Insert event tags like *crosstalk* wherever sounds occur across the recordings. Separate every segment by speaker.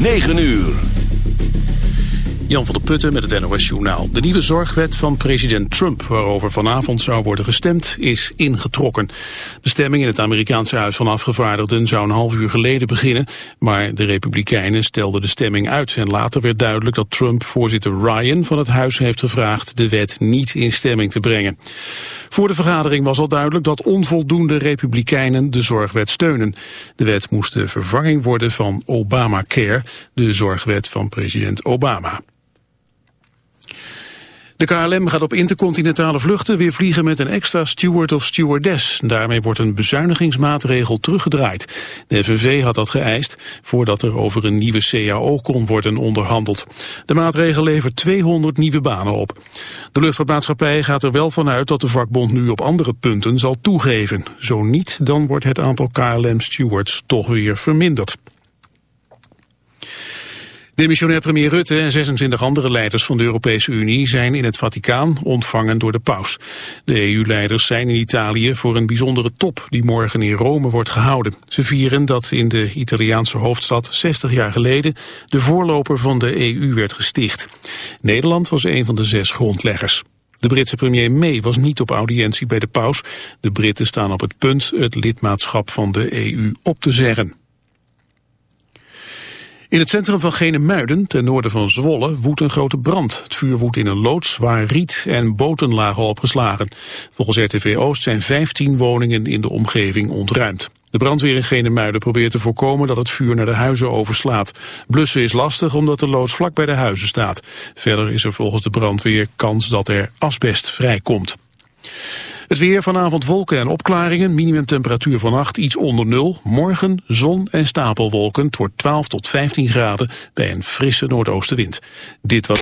Speaker 1: 9 uur.
Speaker 2: Jan van der Putten met het NOS Journaal. De nieuwe zorgwet van president Trump, waarover vanavond zou worden gestemd, is ingetrokken. De stemming in het Amerikaanse Huis van Afgevaardigden zou een half uur geleden beginnen, maar de Republikeinen stelden de stemming uit. En later werd duidelijk dat Trump voorzitter Ryan van het Huis heeft gevraagd de wet niet in stemming te brengen. Voor de vergadering was al duidelijk dat onvoldoende Republikeinen de zorgwet steunen. De wet moest de vervanging worden van Obamacare, de zorgwet van president Obama. De KLM gaat op intercontinentale vluchten weer vliegen met een extra steward of stewardess. Daarmee wordt een bezuinigingsmaatregel teruggedraaid. De FNV had dat geëist voordat er over een nieuwe CAO kon worden onderhandeld. De maatregel levert 200 nieuwe banen op. De luchtvaartmaatschappij gaat er wel vanuit dat de vakbond nu op andere punten zal toegeven. Zo niet, dan wordt het aantal KLM-stewards toch weer verminderd. Demissionair premier Rutte en 26 andere leiders van de Europese Unie zijn in het Vaticaan ontvangen door de paus. De EU-leiders zijn in Italië voor een bijzondere top die morgen in Rome wordt gehouden. Ze vieren dat in de Italiaanse hoofdstad 60 jaar geleden de voorloper van de EU werd gesticht. Nederland was een van de zes grondleggers. De Britse premier May was niet op audiëntie bij de paus. De Britten staan op het punt het lidmaatschap van de EU op te zeggen. In het centrum van Genemuiden, ten noorden van Zwolle, woedt een grote brand. Het vuur woedt in een loods waar riet en boten lagen opgeslagen. Volgens RTV Oost zijn 15 woningen in de omgeving ontruimd. De brandweer in Genemuiden probeert te voorkomen dat het vuur naar de huizen overslaat. Blussen is lastig omdat de loods vlak bij de huizen staat. Verder is er volgens de brandweer kans dat er asbest vrijkomt. Het weer vanavond wolken en opklaringen. Minimumtemperatuur vannacht iets onder nul. Morgen zon en stapelwolken. Het wordt 12 tot 15 graden bij een frisse noordoostenwind. Dit was...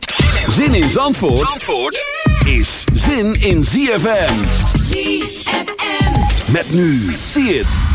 Speaker 1: Zin in Zandvoort, Zandvoort is zin in ZFM. ZFM. Met nu. Zie het.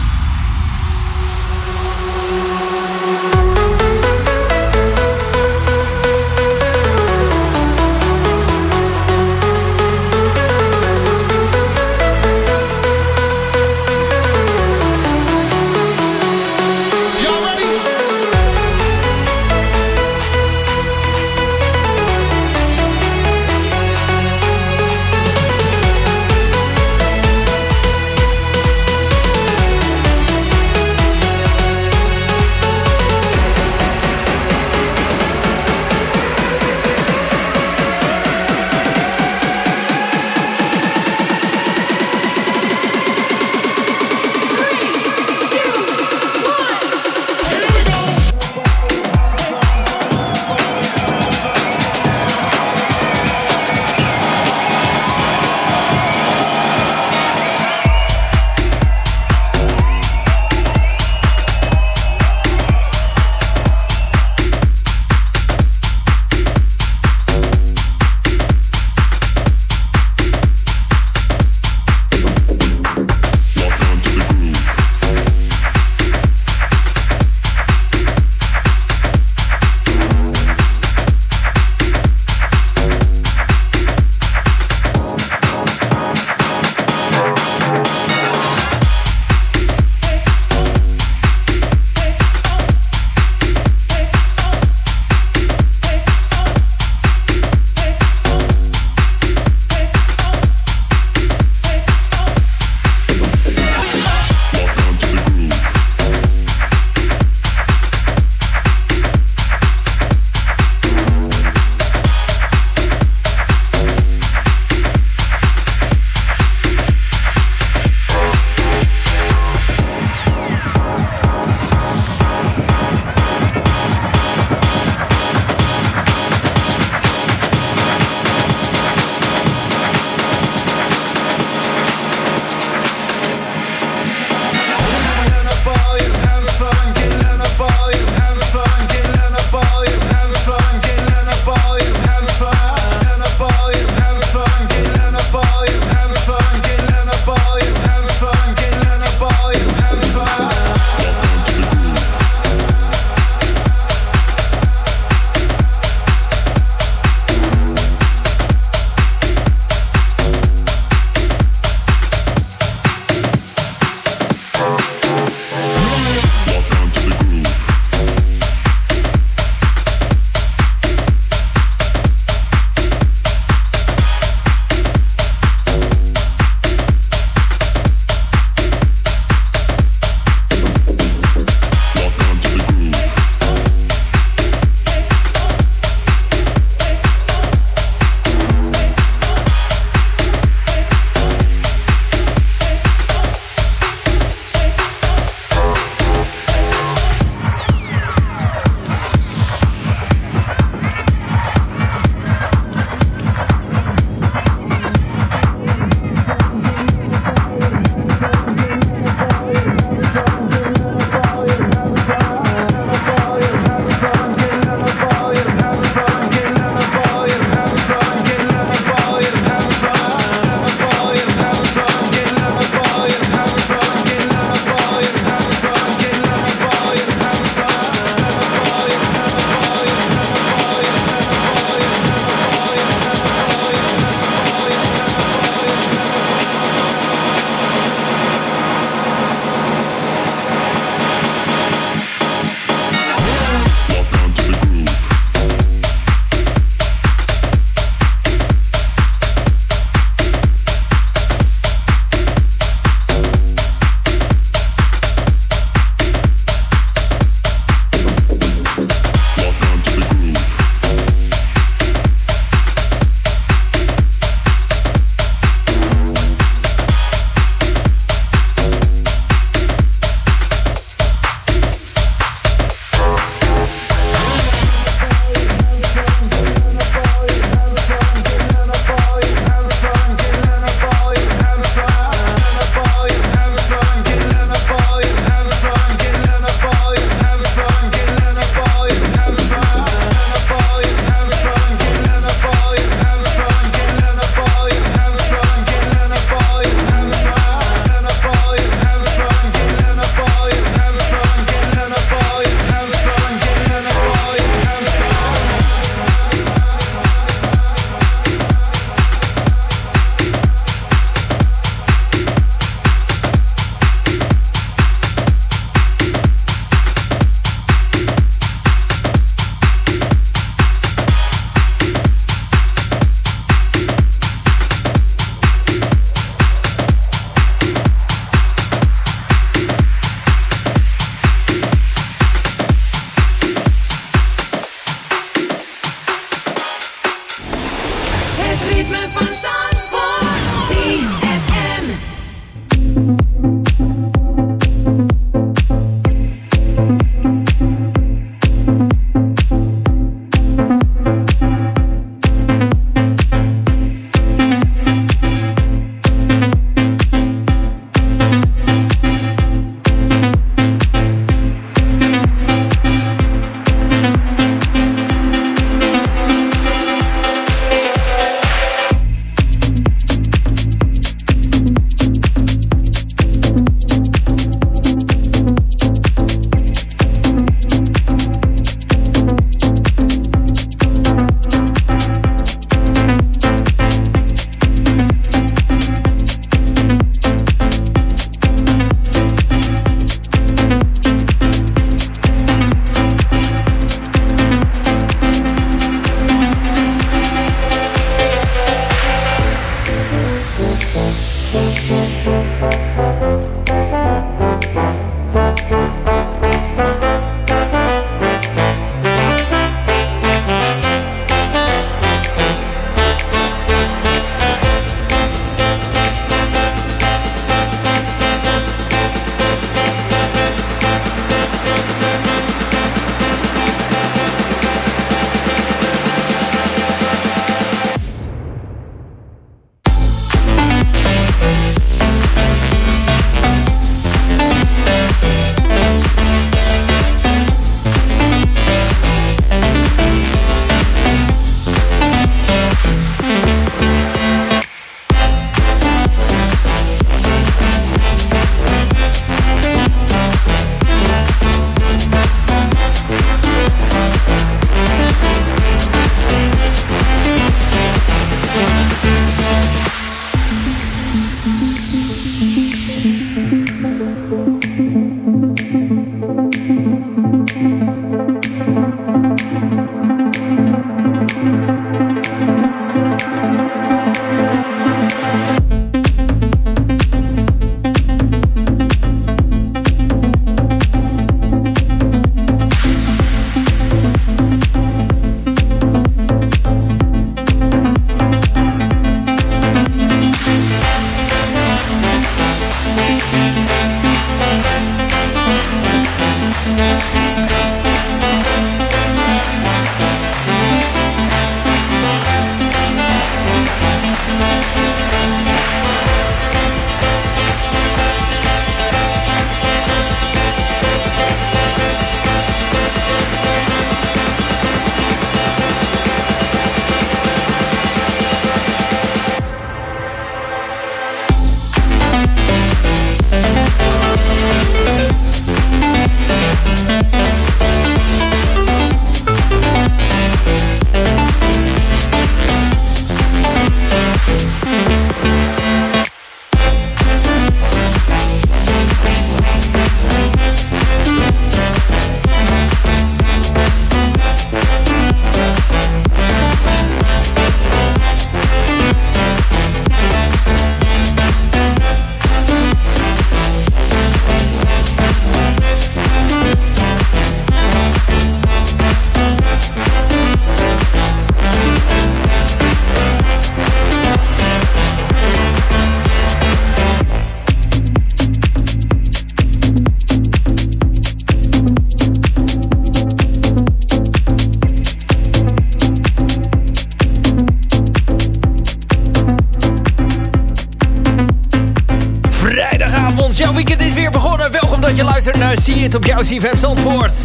Speaker 3: Op jouw CFM Zandvoort.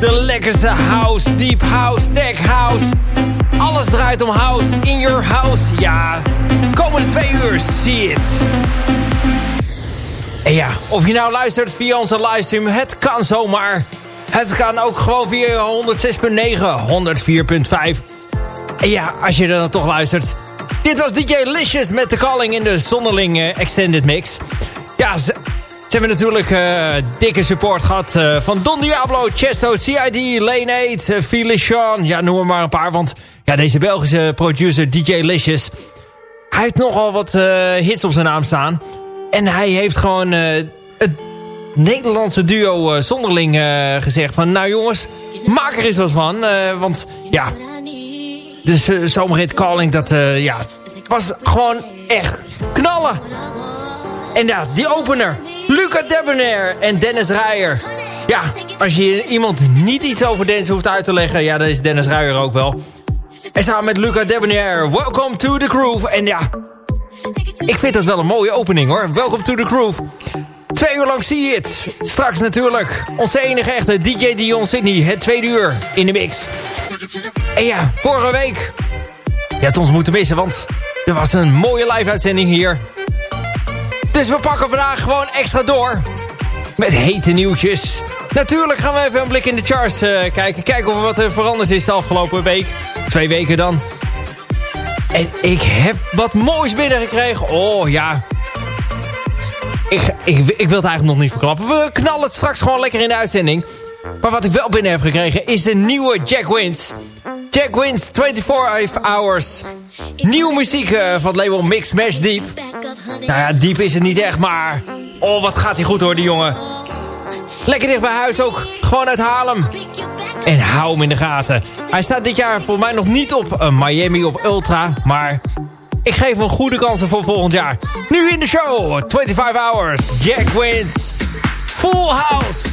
Speaker 3: De lekkerste house, deep house, tech house. Alles draait om house, in your house. Ja, komende twee uur, see it. En ja, of je nou luistert via onze livestream, het kan zomaar. Het kan ook gewoon via 106.9, 104.5. En ja, als je er dan toch luistert. Dit was DJ Licious met de calling in de zonderling extended mix. Ja, ze hebben natuurlijk uh, dikke support gehad uh, van Don Diablo, Chesto, CID, Lane 8, uh, Sean. Ja, noem maar een paar, want ja, deze Belgische producer DJ Licious... hij heeft nogal wat hits op zijn naam staan. En hij heeft gewoon het Nederlandse duo Zonderling gezegd van... nou jongens, maak er eens wat van, want ja... Dus uh, zomerhit calling, dat, ja, was gewoon echt knallen. En ja, die opener. Luca Debonair en Dennis Ruijer. Ja, als je iemand niet iets over Dennis hoeft uit te leggen... ja, dan is Dennis Ruijer ook wel. En samen met Luca Debonair, Welcome to the Groove. En ja, ik vind dat wel een mooie opening hoor. Welcome to the Groove. Twee uur lang zie je het. Straks natuurlijk onze enige echte DJ Dion Sydney. Het tweede uur in de mix. En ja, vorige week... Je hebt ons moeten missen, want er was een mooie live-uitzending hier. Dus we pakken vandaag gewoon extra door. Met hete nieuwtjes. Natuurlijk gaan we even een blik in de charts uh, kijken. Kijken of er wat er veranderd is de afgelopen week. Twee weken dan. En ik heb wat moois binnengekregen. Oh ja. Ik, ik, ik wil het eigenlijk nog niet verklappen. We knallen het straks gewoon lekker in de uitzending. Maar wat ik wel binnen heb gekregen is de nieuwe Jack Wins. Jack Wins 24 Hours. Nieuwe muziek uh, van het label Mix Mash Deep. Nou ja, diep is het niet echt, maar... Oh, wat gaat hij goed hoor, die jongen. Lekker dicht bij huis ook. Gewoon uit Haarlem. En hou hem in de gaten. Hij staat dit jaar volgens mij nog niet op uh, Miami op Ultra. Maar ik geef hem goede kansen voor volgend jaar. Nu in de show. 25 Hours. Jack Wins. Full House.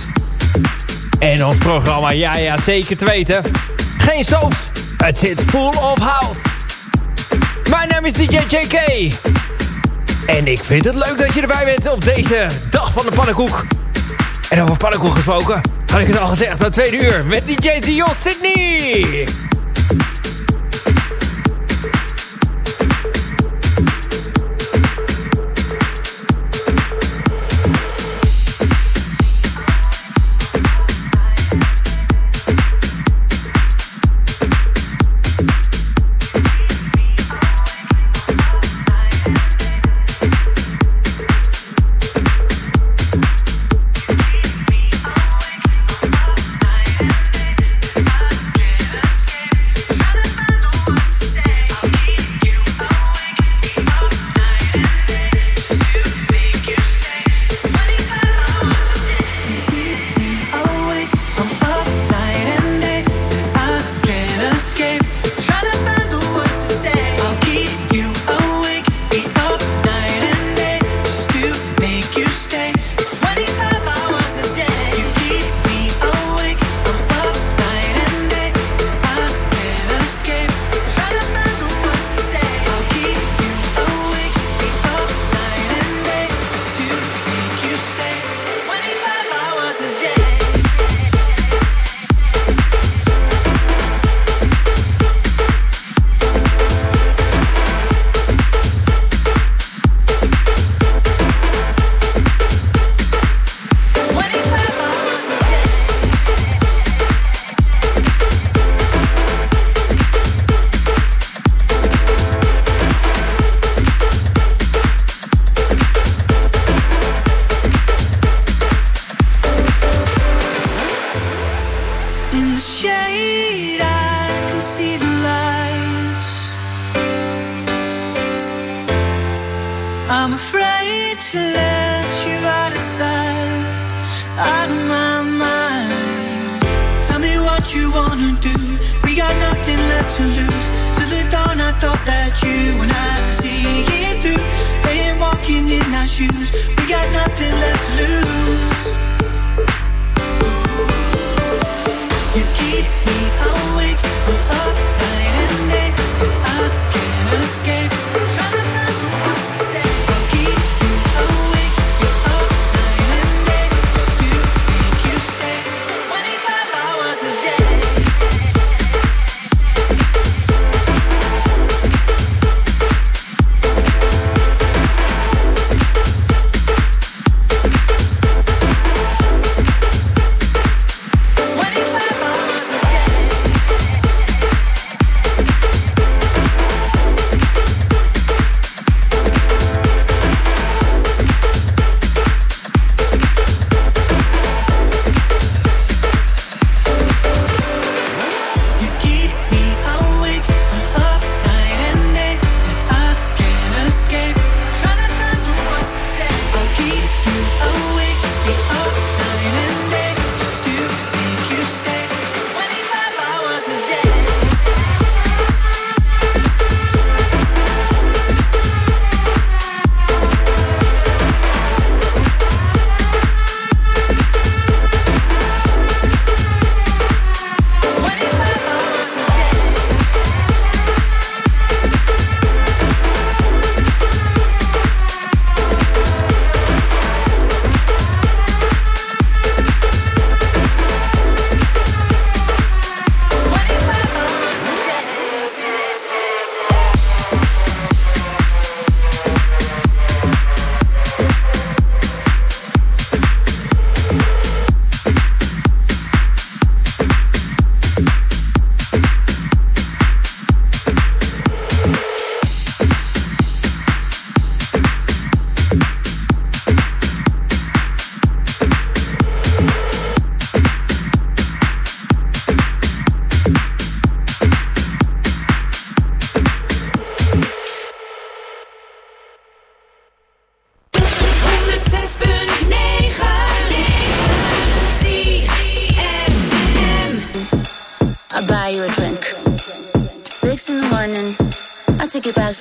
Speaker 3: En ons programma, ja ja, zeker te weten. Geen soaps. Het zit full of house. Mijn naam is DJ JK. En ik vind het leuk dat je erbij bent op deze dag van de pannenkoek. En over pannenkoek gesproken, had ik het al gezegd, na tweede uur met DJ Dion Sydney.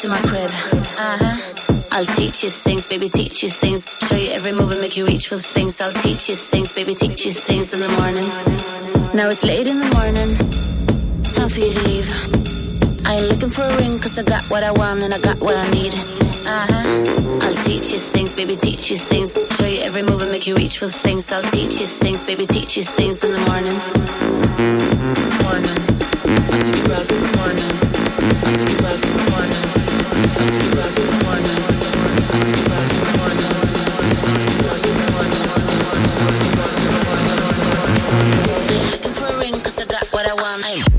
Speaker 4: To my crib. Uh huh. I'll teach you things, baby, teach you things. Show you every move and make you reach for things. I'll teach you things, baby, teach you things in the morning. Now it's late in the morning, time for you to leave. I ain't looking for a ring, cause I got what I want and I got what I need. Uh huh. I'll teach you things, baby, teach you things. Show you every move and make you reach for things. I'll teach you things, baby, teach you things in the morning. Morning. I take you back in the morning. I take you back cause I got what I want.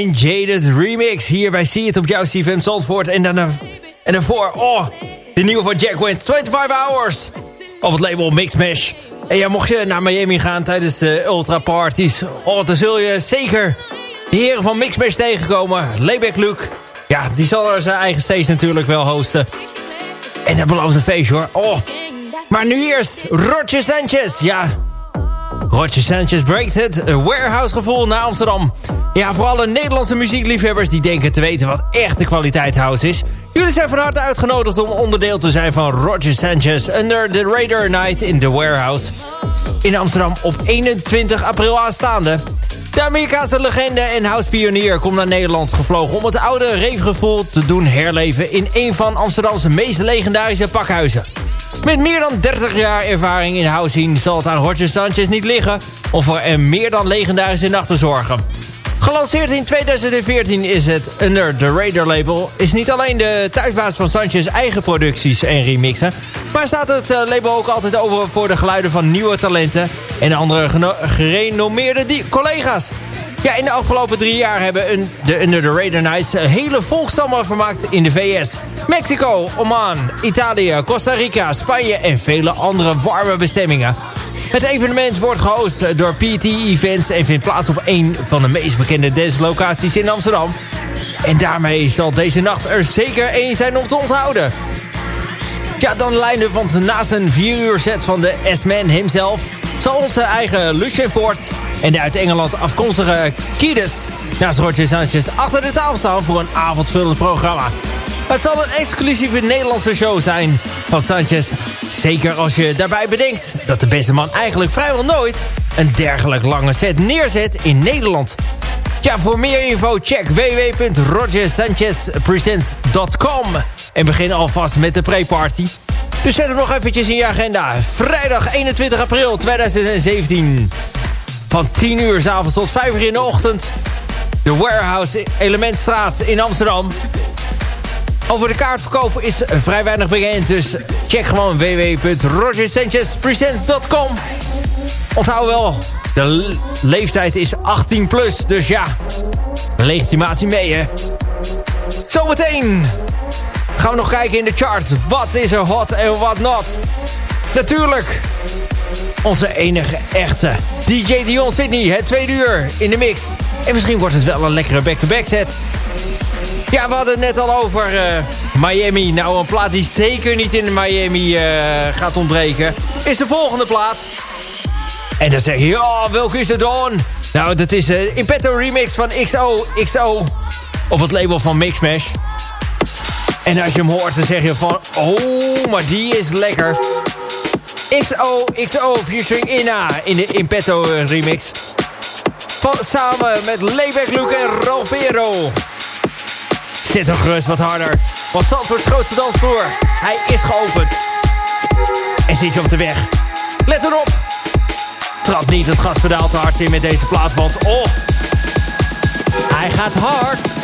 Speaker 3: En Jaded remix. Hier bij See It op jouw CFM Zandvoort. En, en daarvoor, oh, de nieuwe van Jack Wins. 25 Hours. Op het label Mixmash. En ja, mocht je naar Miami gaan tijdens de Ultra Parties. Oh, dan zul je zeker de heren van Mixmash tegenkomen. Layback Luke. Ja, die zal er zijn eigen stage natuurlijk wel hosten. En dat belooft een feestje hoor. Oh, maar nu eerst Roger Sanchez. Ja, Roger Sanchez breekt het warehouse gevoel naar Amsterdam. Ja, voor alle Nederlandse muziekliefhebbers die denken te weten wat echte kwaliteit house is. Jullie zijn van harte uitgenodigd om onderdeel te zijn van Roger Sanchez Under the Radar Night in the Warehouse. In Amsterdam op 21 april aanstaande. De Amerikaanse legende en housepionier komt naar Nederland gevlogen... om het oude reefgevoel te doen herleven... in een van Amsterdamse meest legendarische pakhuizen. Met meer dan 30 jaar ervaring in house scene... zal het aan Roger Sanchez niet liggen... om voor een meer dan legendarische nacht te zorgen. Gelanceerd in 2014 is het Under the Radar label... is niet alleen de thuisbaas van Sanchez eigen producties en remixen... maar staat het eh, label ook altijd over voor de geluiden van nieuwe talenten... en andere gerenommeerde collega's. Ja, in de afgelopen drie jaar hebben een, de Under the Radar Nights... een hele volkstammen vermaakt in de VS... Mexico, Oman, Italië, Costa Rica, Spanje en vele andere warme bestemmingen. Het evenement wordt gehost door PT Events en vindt plaats op een van de meest bekende dancelocaties in Amsterdam. En daarmee zal deze nacht er zeker één zijn om te onthouden. Ja, dan lijnen, want naast een 4 uur set van de S-Man himself... zal onze eigen Lucien Ford en de uit Engeland afkomstige Kiedis... naast Roger Sanchez achter de tafel staan voor een avondvullend programma. Het zal een exclusieve Nederlandse show zijn van Sanchez. Zeker als je daarbij bedenkt dat de beste man eigenlijk vrijwel nooit... een dergelijk lange set neerzet in Nederland... Ja, voor meer info check www.rogersanchezpresents.com En begin alvast met de pre-party. Dus zet hem nog eventjes in je agenda. Vrijdag 21 april 2017. Van 10 uur s avonds tot 5 uur in de ochtend. De Warehouse Elementstraat in Amsterdam. Over de kaartverkoop is vrij weinig bekend. Dus check gewoon www.rogersanchezpresents.com Onthoud wel, de leeftijd is 18 plus, dus ja, legitimatie mee hè. Zometeen gaan we nog kijken in de charts. Wat is er hot en wat not? Natuurlijk, onze enige echte DJ Dion Sydney, het tweede uur in de mix. En misschien wordt het wel een lekkere back-to-back set. Ja, we hadden het net al over uh, Miami. Nou, een plaat die zeker niet in Miami uh, gaat ontbreken... is de volgende plaat. En dan zeg je, oh, welke is het dan? Nou, dat is een uh, Impetto remix van XO XO op het label van Mixmash. En als je hem hoort, dan zeg je van, oh, maar die is lekker. XO XO featuring Inna in de Impetto remix. Van, samen met Layback Luke en Rovero. Zit er gerust wat harder. Want Zandvoorts grootste dansvloer, hij is geopend. En zit je op de weg. Let erop. Trap niet het gaspedaal te hard in met deze plaat, want oh, hij gaat hard.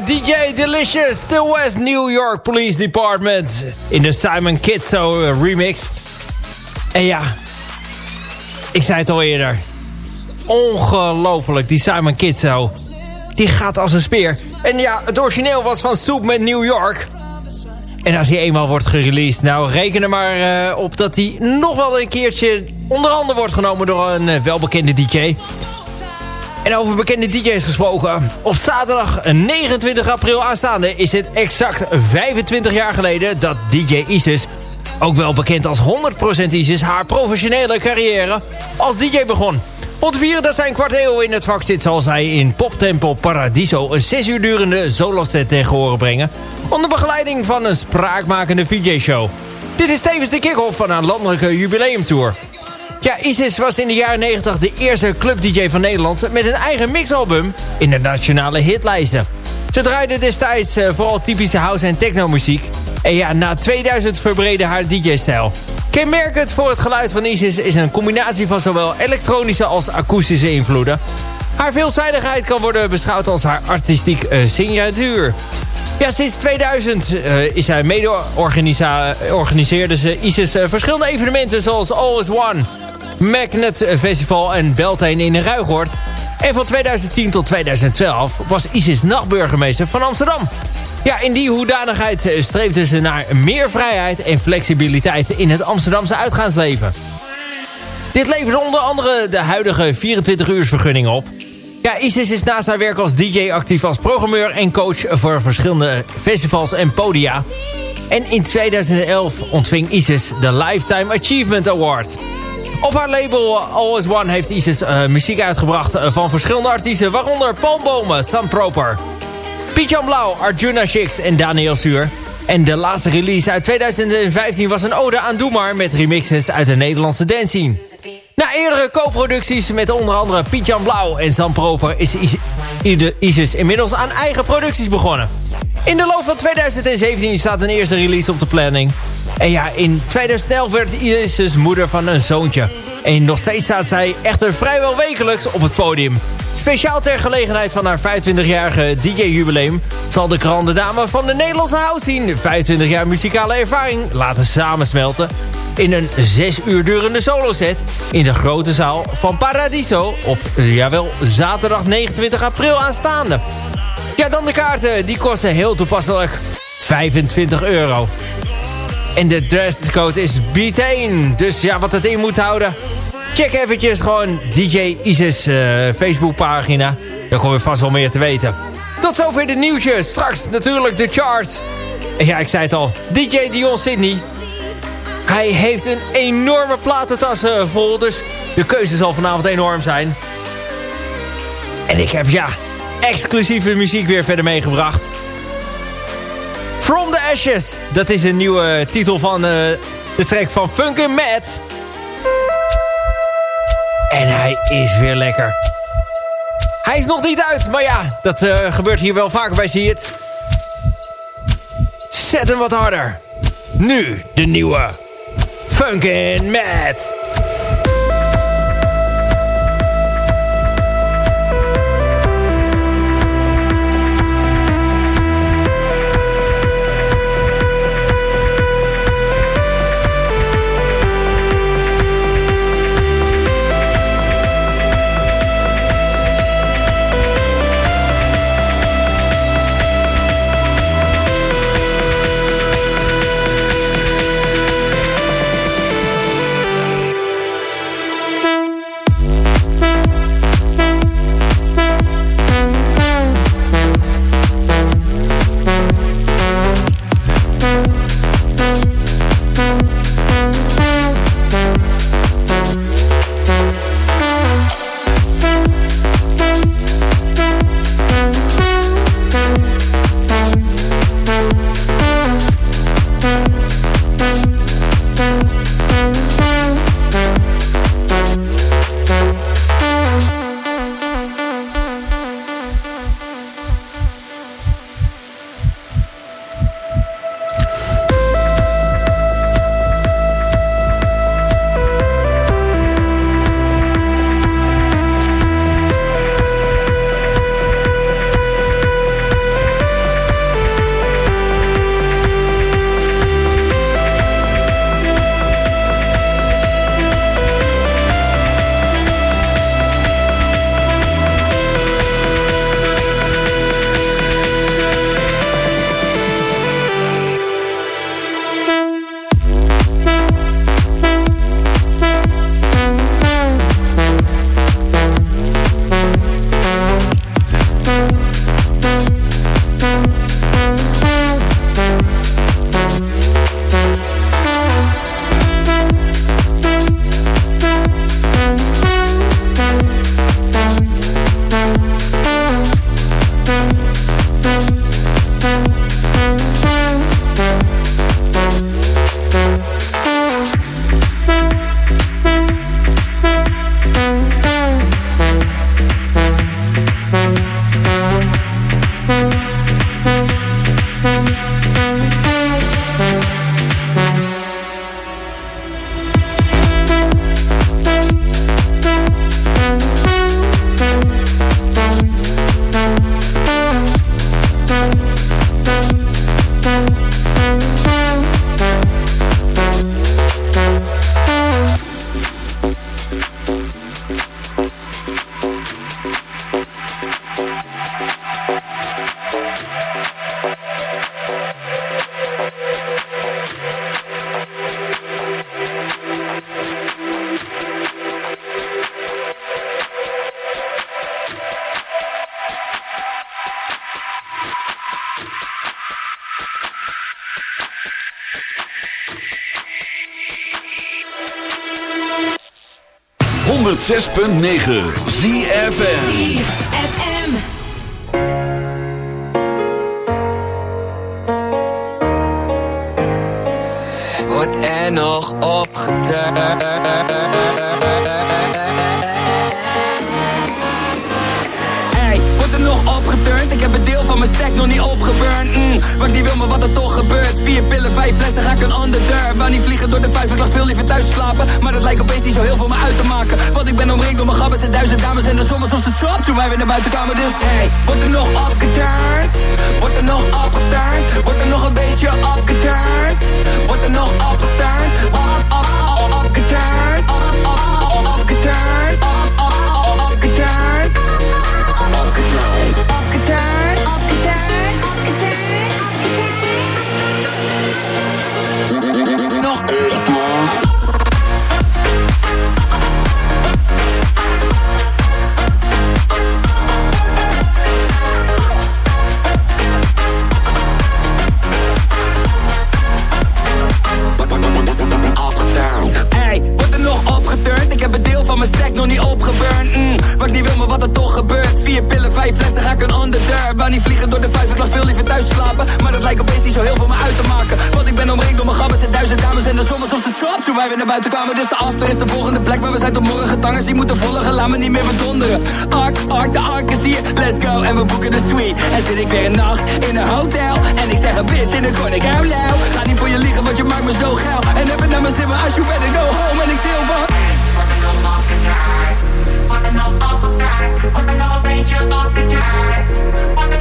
Speaker 3: DJ Delicious, the West New York Police Department. In de Simon Kitso eh, remix. En ja, ik zei het al eerder. Ongelooflijk, die Simon Kitso. Die gaat als een speer. En ja, het origineel was van Soep met New York. En als hij eenmaal wordt gereleased, nou reken er maar eh, op dat hij nog wel een keertje onder andere wordt genomen door een eh, welbekende DJ. En over bekende DJ's gesproken. Op zaterdag 29 april aanstaande is het exact 25 jaar geleden dat DJ Isis, ook wel bekend als 100% Isis, haar professionele carrière als DJ begon. Om vieren dat zij een kwart eeuw in het vak zit... zal zij in Poptempel Paradiso een 6 uur durende soloset tegen horen brengen... onder begeleiding van een spraakmakende VJ-show. Dit is tevens de kick-off van haar landelijke jubileumtour. Ja, Isis was in de jaren 90 de eerste club-dj van Nederland... met een eigen mixalbum in de nationale hitlijsten. Ze draaide destijds eh, vooral typische house- en techno-muziek... En ja, na 2000 verbreden haar DJ-stijl. Kenmerkend voor het geluid van Isis is een combinatie van zowel elektronische als akoestische invloeden. Haar veelzijdigheid kan worden beschouwd als haar artistiek uh, signatuur. Ja, sinds 2000 uh, is zij mede-organiseerde ze ISIS uh, verschillende evenementen zoals Always One, Magnet Festival en Beltane in Ruigoord. En van 2010 tot 2012 was ISIS nachtburgemeester van Amsterdam. Ja, in die hoedanigheid streefde ze naar meer vrijheid en flexibiliteit in het Amsterdamse uitgaansleven. Dit levert onder andere de huidige 24-uursvergunning op. Ja, Isis is naast haar werk als DJ actief als programmeur en coach voor verschillende festivals en podia. En in 2011 ontving Isis de Lifetime Achievement Award. Op haar label Always One heeft Isis uh, muziek uitgebracht van verschillende artiesten, waaronder Palmbomen, Sam Proper, Piet-Jan Blauw, Arjuna Shix en Daniel Suur. En de laatste release uit 2015 was een ode aan Doe met remixes uit de Nederlandse dancing. Na eerdere co-producties met onder andere Piet-Jan Blauw en Sam Proper... is Isis inmiddels aan eigen producties begonnen. In de loop van 2017 staat een eerste release op de planning. En ja, in 2011 werd Isis moeder van een zoontje. En nog steeds staat zij echter vrijwel wekelijks op het podium. Speciaal ter gelegenheid van haar 25-jarige DJ-jubileum... zal de grande dame van de Nederlandse house zien... 25 jaar muzikale ervaring laten samensmelten... in een 6 uur durende soloset... in de grote zaal van Paradiso... op, jawel, zaterdag 29 april aanstaande. Ja, dan de kaarten. Die kosten heel toepasselijk 25 euro. En de dresscode is B10. Dus ja, wat het in moet houden... Check eventjes gewoon DJ Isis uh, Facebookpagina. Daar kom je vast wel meer te weten. Tot zover de nieuwtjes. Straks natuurlijk de charts. En ja, ik zei het al. DJ Dion Sydney. Hij heeft een enorme platentas uh, vol. Dus de keuze zal vanavond enorm zijn. En ik heb, ja, exclusieve muziek weer verder meegebracht. From the Ashes. Dat is een nieuwe titel van uh, de track van Funkin' Mad. En hij is weer lekker. Hij is nog niet uit, maar ja, dat uh, gebeurt hier wel vaker bij Zie het. Zet hem wat harder. Nu de nieuwe Funkin' Mad.
Speaker 1: 106.9
Speaker 5: ZFN toen wij weer naar buiten kwamen. Dus hey, wordt er nog opgeturnd? Wordt er nog opgeturnd? Wordt er nog een beetje opgeturnd? Wordt er nog opgeturnd? Op, op, op, opgeturnd? Op, op, op, opgeturnd? Op, op, op, opgeturnd? Opgeturnd, opgeturnd. Nog Hey, En we boeken de suite. En zit ik weer een nacht in een hotel. En ik zeg een bitch in de kon ik loud. Ga niet voor je liegen, want je maakt me zo geil. En heb het naar mijn zin, maar als je better go home. En ik stil van... Opgeturnd,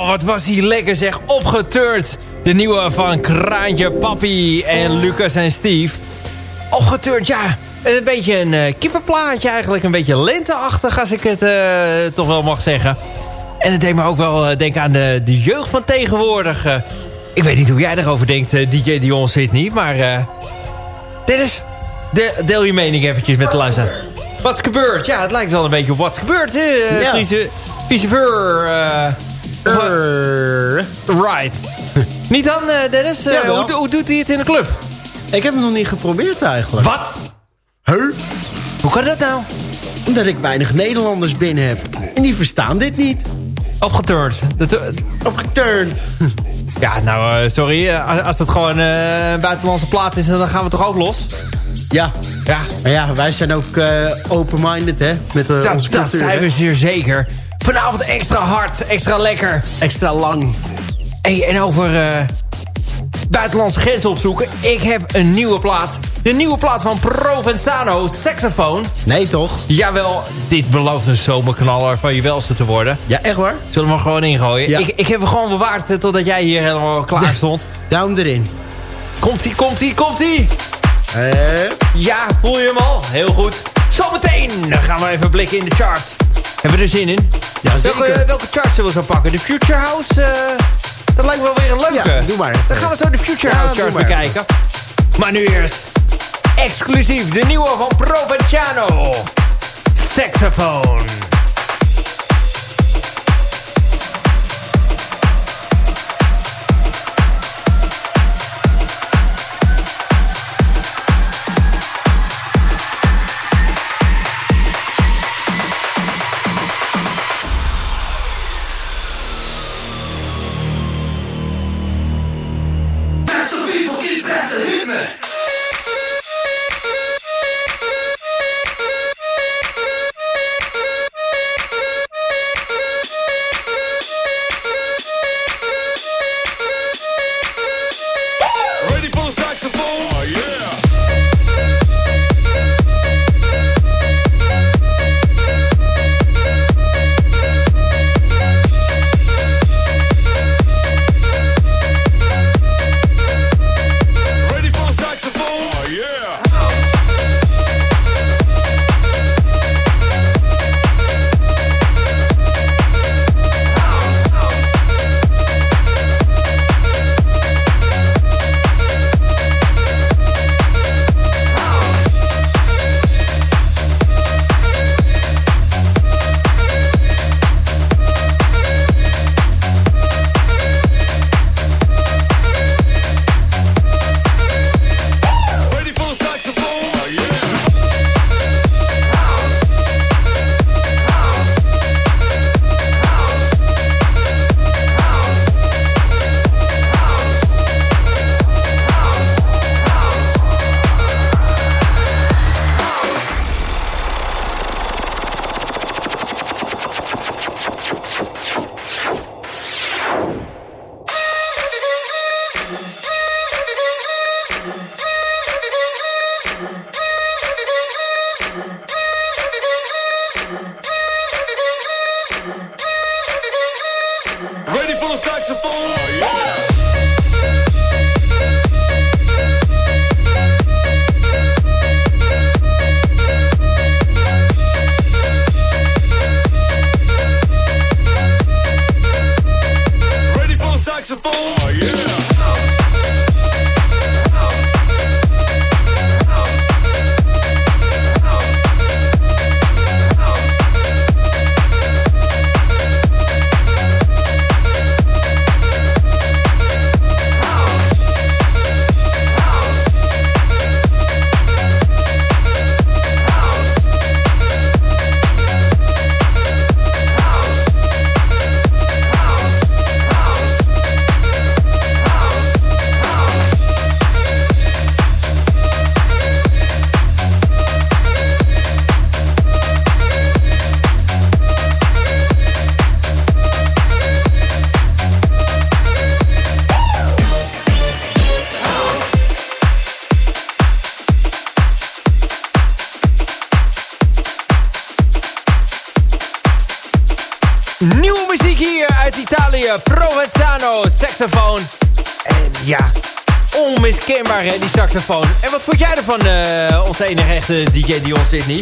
Speaker 3: Oh, wat was hij lekker zeg. Opgeturd. De nieuwe van Kraantje, Papi en Lucas en Steve. Opgeturd, ja. Een beetje een eh, kippenplaatje eigenlijk. Een beetje lenteachtig als ik het eh, toch wel mag zeggen. En het deed me ook wel eh, denken aan de, de jeugd van tegenwoordig. ik weet niet hoe jij erover denkt, DJ Dion zit niet. Maar Dennis, de, deel je mening eventjes met de luisteraar. Wat gebeurt? Ja, het lijkt wel een beetje op wat gebeurt. hè?
Speaker 6: Ja.
Speaker 3: Friese,
Speaker 6: Err.
Speaker 3: Right. *laughs* Niet dan, eh, Dennis? Eh,
Speaker 6: Jawel.
Speaker 3: hoe, hoe doet hij het in de club?
Speaker 6: Ik heb hem nog niet geprobeerd eigenlijk.
Speaker 3: Wat?
Speaker 6: Huh?
Speaker 3: Hoe kan dat nou?
Speaker 6: Omdat ik weinig Nederlanders binnen heb. En die verstaan dit niet.
Speaker 3: Opgeturnd. Dat,
Speaker 6: Opgeturnd. *laughs*
Speaker 3: ja, nou, eh, sorry. als- het gewoon een buitenlandse plaat is, dan gaan we toch ook los?
Speaker 6: Ja.
Speaker 3: Ja,
Speaker 6: Maar ja, wij zijn ook open-minded, hè? Met
Speaker 3: dat,
Speaker 6: onze
Speaker 3: dat
Speaker 6: cultuur.
Speaker 3: zijn
Speaker 6: hè?
Speaker 3: we zeer zeker. Vanavond extra hard, extra lekker.
Speaker 6: Extra lang.
Speaker 3: Hey, en over eh, buitenlandse grenzen opzoeken. Ik heb een nieuwe plaat. De nieuwe plaat van Provenzano, Saxofoon.
Speaker 6: Nee, toch?
Speaker 3: Jawel, dit belooft een zomerknaller van je welste te worden.
Speaker 6: Ja, echt waar?
Speaker 3: Zullen we hem gewoon ingooien?
Speaker 6: Ja.
Speaker 3: Ik, ik heb hem gewoon bewaard totdat jij hier helemaal klaar stond.
Speaker 6: Duim erin.
Speaker 3: Komt-ie, komt-ie, komt-ie!
Speaker 6: Eh,
Speaker 3: Ja, voel je hem al? Heel goed. Zometeen gaan we even blikken in de charts. Hebben we er zin in?
Speaker 6: Ja, zeker.
Speaker 3: Welke, welke charts zullen we zo pakken? De Future House? eh, dat lijkt me wel weer een leuke.
Speaker 6: Ja, doe maar.
Speaker 3: Dan gaan we zo de Future
Speaker 6: Ja,
Speaker 3: House chart bekijken. Maar nu eerst exclusief de nieuwe van Provenciano. Saxophone. Ready for the saxophone? Oh, yeah. Saxofoon. En wat vond jij ervan, eh onze enige echte DJ Dion Sydney?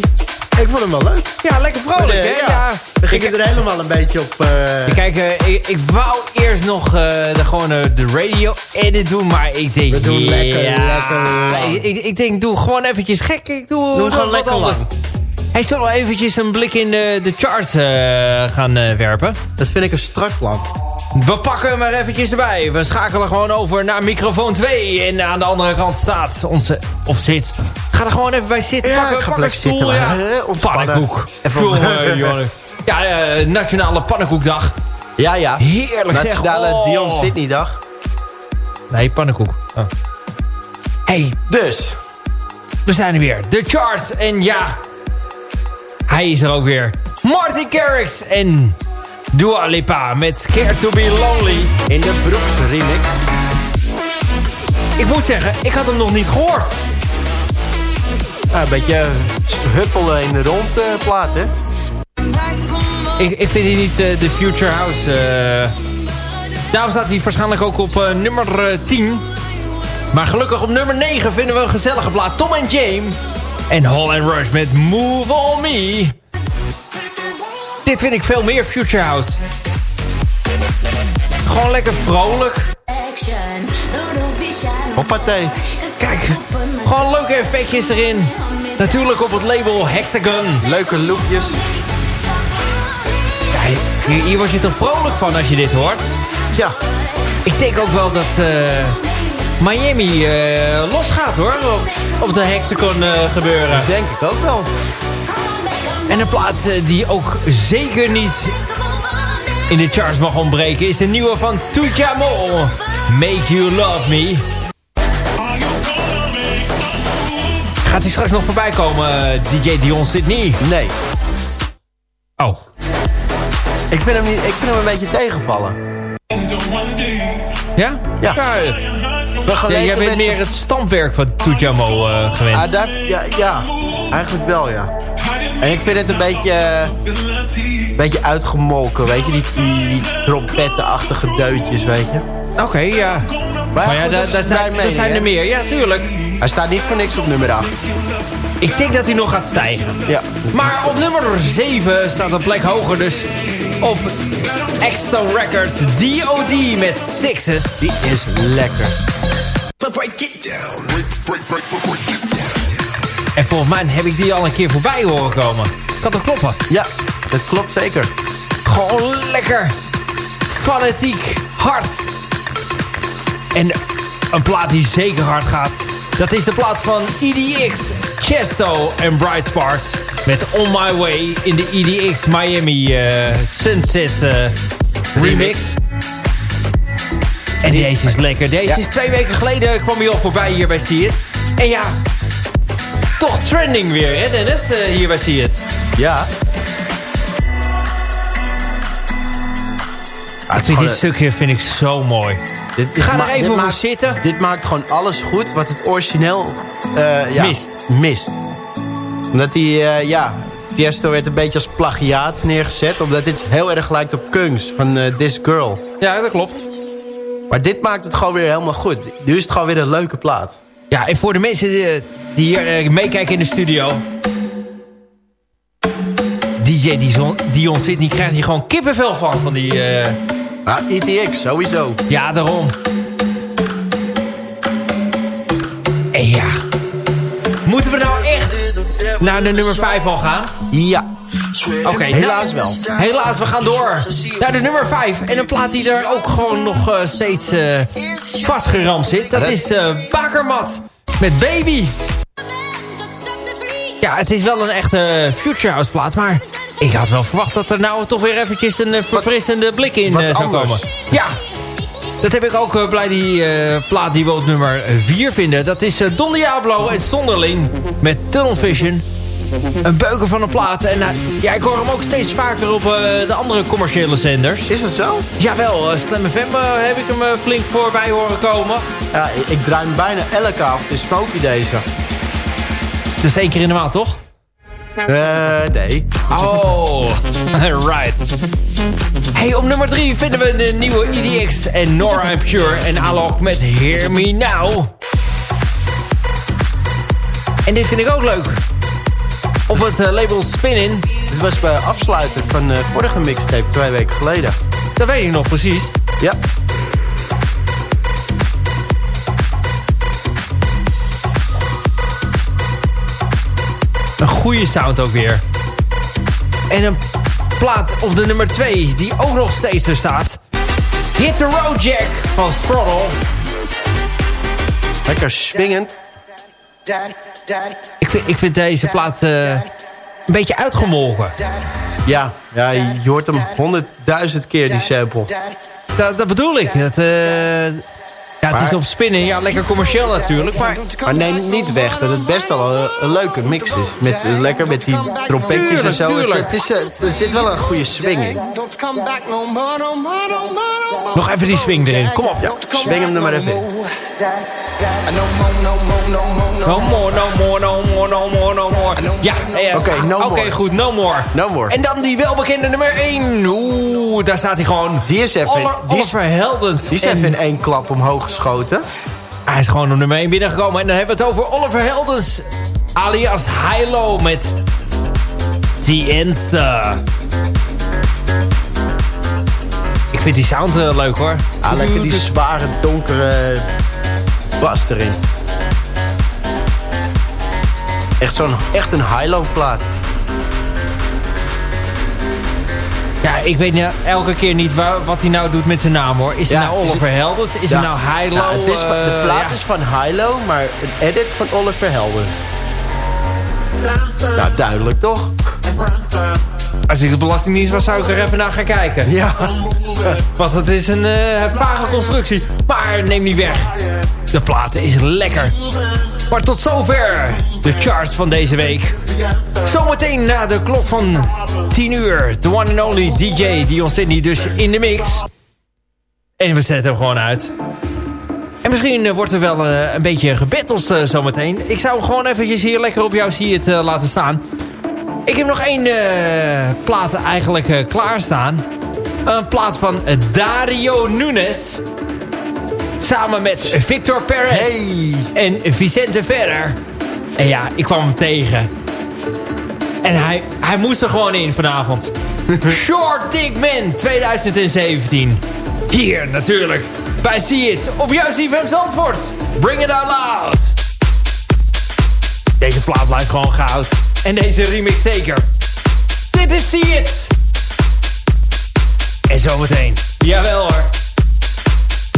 Speaker 6: Ik vond hem wel leuk.
Speaker 3: Ja, lekker vrolijk hè?
Speaker 6: eh,
Speaker 3: Ja.
Speaker 6: We gingen er helemaal een beetje op... eh,
Speaker 3: Kijk, eh, ik, ik wou eerst nog de, gewoon de radio edit doen, maar ik denk...
Speaker 6: We doen lekker,
Speaker 3: ja,
Speaker 6: lekker.
Speaker 3: Ik, ik, ik denk, doe gewoon eventjes gek. Ik doe,
Speaker 6: Doe
Speaker 3: doe
Speaker 6: gewoon lekker lang.
Speaker 3: Hij zal wel eventjes een blik in de, de charts gaan werpen.
Speaker 6: Dat vind ik een strak plan.
Speaker 3: We pakken hem er eventjes erbij. We schakelen gewoon over naar microfoon 2. En aan de andere kant staat onze... Of zit. Ga er gewoon even bij zitten.
Speaker 6: Ja,
Speaker 3: pak een stoel.
Speaker 6: zitten,
Speaker 3: ja. Pannenkoek.
Speaker 6: Even-
Speaker 3: Jongen, jongen. Ja, eh, Nationale Pannenkoekdag.
Speaker 6: Ja, ja.
Speaker 3: Heerlijk zeg.
Speaker 6: Nationale
Speaker 3: Oh.
Speaker 6: Dion Sydney dag.
Speaker 3: Nee, pannenkoek. Oh. Hey,
Speaker 6: Dus,
Speaker 3: we zijn er weer. De charts. En ja, hij is er ook weer. Marty Garrix en Dua Lipa met Scared to be Lonely.
Speaker 6: in de Brooks remix.
Speaker 3: Ik moet zeggen, ik had hem nog niet gehoord.
Speaker 6: Nou, een beetje huppelen in de rondplaat, hè?
Speaker 3: Ik, ik vind die niet eh, de Future House. eh. Daarom staat hij waarschijnlijk ook op eh, nummer eh, 10. Maar gelukkig op nummer 9 vinden we een gezellige plaat. Tom en James. En Hall and Rush met Move On Me. Dit vind ik veel meer Future House. Gewoon lekker vrolijk.
Speaker 6: Hoppatee.
Speaker 3: Kijk, gewoon leuke effectjes erin. Natuurlijk op het label Hexagon.
Speaker 6: Leuke lookjes.
Speaker 3: Ja, hier, hier word je toch vrolijk van als je dit hoort?
Speaker 6: Ja,
Speaker 3: Ik denk ook wel dat eh, Miami eh, losgaat hoor. Op, op de Hexagon eh, gebeuren.
Speaker 6: denk ik ook wel.
Speaker 3: En een plaat eh, die ook zeker niet in de charts mag ontbreken... is de nieuwe van Tujamo. Make You Love Me. Gaat hij straks nog voorbij komen, eh, DJ Dion Sydney?
Speaker 6: Nee.
Speaker 3: Oh.
Speaker 6: Ik vind hem, niet, ik vind hem een beetje tegenvallen.
Speaker 3: Ja?
Speaker 6: Ja.
Speaker 3: ja. Jij bent meer het stampwerk van Tujamo eh, gewend.
Speaker 6: Ah, daar, ja, ja, eigenlijk wel, ja. En ik vind het een beetje, eh, beetje uitgemolken, weet je. Die, die, die trompettenachtige deutjes, weet je.
Speaker 3: Oké, ja. Maar ja,
Speaker 6: goed, dat
Speaker 3: zijn,
Speaker 6: mening,
Speaker 3: er meer. Ja, tuurlijk.
Speaker 6: Hij staat niet voor niks op nummer 8.
Speaker 3: Ik denk dat hij nog gaat stijgen.
Speaker 6: Ja.
Speaker 3: Maar op nummer 7 staat een plek hoger. Dus op Exo Records D.O.D. met Sixes.
Speaker 6: Die is lekker.
Speaker 3: En volgens mij heb ik die al een keer voorbij horen komen. Kan toch kloppen?
Speaker 6: Ja, dat klopt zeker.
Speaker 3: Gewoon lekker. Fanatiek. Hard. En een plaat die zeker hard gaat. Dat is de plaat van EDX, Chesto en Bright Sparks. Met On My Way in de EDX Miami eh, Sunset eh, remix. En deze is lekker. Deze
Speaker 6: Ja.
Speaker 3: is twee weken geleden kwam hij al voorbij hier bij See It. En ja, toch trending weer hè Dennis, eh, hier bij See It.
Speaker 6: Ja.
Speaker 3: Ik vind dit stukje vind ik zo mooi.
Speaker 6: Dit, dit
Speaker 3: Ga er even voor
Speaker 6: maakt-
Speaker 3: zitten.
Speaker 6: Dit maakt gewoon alles goed wat het origineel eh, ja,
Speaker 3: Mist.
Speaker 6: mist. Omdat die, eh, ja, Tiesto werd een beetje als plagiaat neergezet. Omdat dit heel erg lijkt op Kungs van eh, This Girl.
Speaker 3: Ja, dat klopt.
Speaker 6: Maar dit maakt het gewoon weer helemaal goed. Nu is het gewoon weer een leuke plaat.
Speaker 3: Ja, en voor de mensen die, die hier eh, meekijken in de studio... DJ Dion, Dion Sydney krijgt hier gewoon kippenvel van. Van die, eh,
Speaker 6: Ah, ETX, sowieso.
Speaker 3: ja, daarom. En ja. Moeten we nou echt naar de nummer 5 al gaan?
Speaker 6: Ja.
Speaker 3: Oké,
Speaker 6: Helaas
Speaker 3: nou,
Speaker 6: wel.
Speaker 3: Helaas, we gaan door naar de nummer 5. En een plaat die er ook gewoon nog eh, steeds eh, vastgeramd zit. Dat is eh Bakermat met Baby. Ja, het is wel een echte Future House plaat, maar ik had wel verwacht dat er nou toch weer eventjes een verfrissende blik in zou
Speaker 6: anders.
Speaker 3: komen. Ja, dat heb ik ook bij die plaat die we op nummer 4 vinden. Dat is Don Diablo en Sonderling met Tunnel Vision. Een beuken van een plaat. En eh, ja, ik hoor hem ook steeds vaker op eh, de andere commerciële zenders.
Speaker 6: Is dat zo?
Speaker 3: Jawel, uh, Slam FM heb ik hem flink voorbij horen komen.
Speaker 6: Ja, ik, ik draai hem bijna elke avond. Is Smokey deze.
Speaker 3: Dat is één keer in de maand, toch?
Speaker 6: Eh, nee.
Speaker 3: Oh, *laughs* right. Hey, op nummer 3 vinden we de nieuwe EDX en Nora and Pure en Alok met Hear Me Now. En dit vind ik ook leuk. Op het eh, label Spinnin,
Speaker 6: Dit was bij afsluiter van de vorige mixtape twee weken geleden.
Speaker 3: dat weet ik nog precies.
Speaker 6: Ja.
Speaker 3: Een goede sound ook weer. En een plaat op de nummer 2 die ook nog steeds er staat. Hit the Road Jack van Throttle.
Speaker 6: Lekker swingend.
Speaker 3: Ik vind deze plaat eh, een beetje uitgemolken.
Speaker 6: Ja, ja, je hoort hem honderdduizend keer, die sample.
Speaker 3: Dat, dat bedoel ik. Dat, eh, ja, het is op spinnen. Ja, lekker commercieel natuurlijk. Maar
Speaker 6: Maar neem niet weg dat het best wel een, een leuke mix is. Met, eh, lekker met die trompetjes en zo.
Speaker 3: tuurlijk.
Speaker 6: Het, het is, er zit wel een goede swing in.
Speaker 3: nog even die swing erin. Kom op.
Speaker 6: Ja, swing hem er maar even in.
Speaker 3: No more, no more, no more, no more, no more. Ja, eh,
Speaker 6: Oké, no
Speaker 3: Oké,
Speaker 6: more.
Speaker 3: goed, no more.
Speaker 6: No more.
Speaker 3: En dan die welbekende nummer 1. Oeh, daar staat hij gewoon.
Speaker 6: Die is even-
Speaker 3: Oliver,
Speaker 6: die is-
Speaker 3: Oliver Heldens.
Speaker 6: Die is
Speaker 3: En
Speaker 6: even in één klap omhoog geschoten.
Speaker 3: Hij is gewoon op nummer 1 binnengekomen. En dan hebben we het over Oliver Heldens. Alias Hilo met The Answer. Ik vind die sound eh, leuk hoor.
Speaker 6: Ah, lekker die zware, donkere bas erin. Echt zo'n, echt een high-low plaat.
Speaker 3: Ja, ik weet nou elke keer niet waar, wat hij nou doet met zijn naam hoor. Is
Speaker 6: Ja,
Speaker 3: het nou
Speaker 6: is
Speaker 3: Oliver? Is
Speaker 6: Ja.
Speaker 3: het nou Hilo?
Speaker 6: Het is, de
Speaker 3: eh,
Speaker 6: plaat
Speaker 3: ja.
Speaker 6: is van Hilo, maar een edit van Oliver Helden. Nou, duidelijk toch?
Speaker 3: Als ik de belastingdienst was, zou ik er even naar gaan kijken.
Speaker 6: Ja. *laughs*
Speaker 3: Want het is een eh, vage constructie. Maar neem niet weg. De plaat is lekker. Maar tot zover de charts van deze week. Zometeen na de klok van 10 uur. The one and only DJ Dion Sydney dus in de mix. En we zetten hem gewoon uit. En misschien eh, wordt er wel eh, een beetje gebetteld eh, zometeen. Ik zou hem gewoon eventjes hier lekker op jou zie het laten staan. Ik heb nog één eh, plaat eigenlijk eh, klaarstaan. Een plaat van Dario Nunes. Samen met Victor Perez
Speaker 6: Hey.
Speaker 3: en Vicente Ferrer. En ja, ik kwam hem tegen. En hij, hij moest er gewoon in vanavond. *laughs* Short Dick Man 2017. Hier natuurlijk. Bij See It. Op jouw CFM Zandvoort. Bring it out loud. Deze plaat blijft gewoon goud. En deze remix zeker. Dit is See It. En zometeen. Jawel hoor.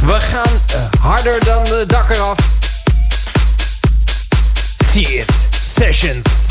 Speaker 3: We gaan eh, harder dan de dak eraf. See It. Sessions.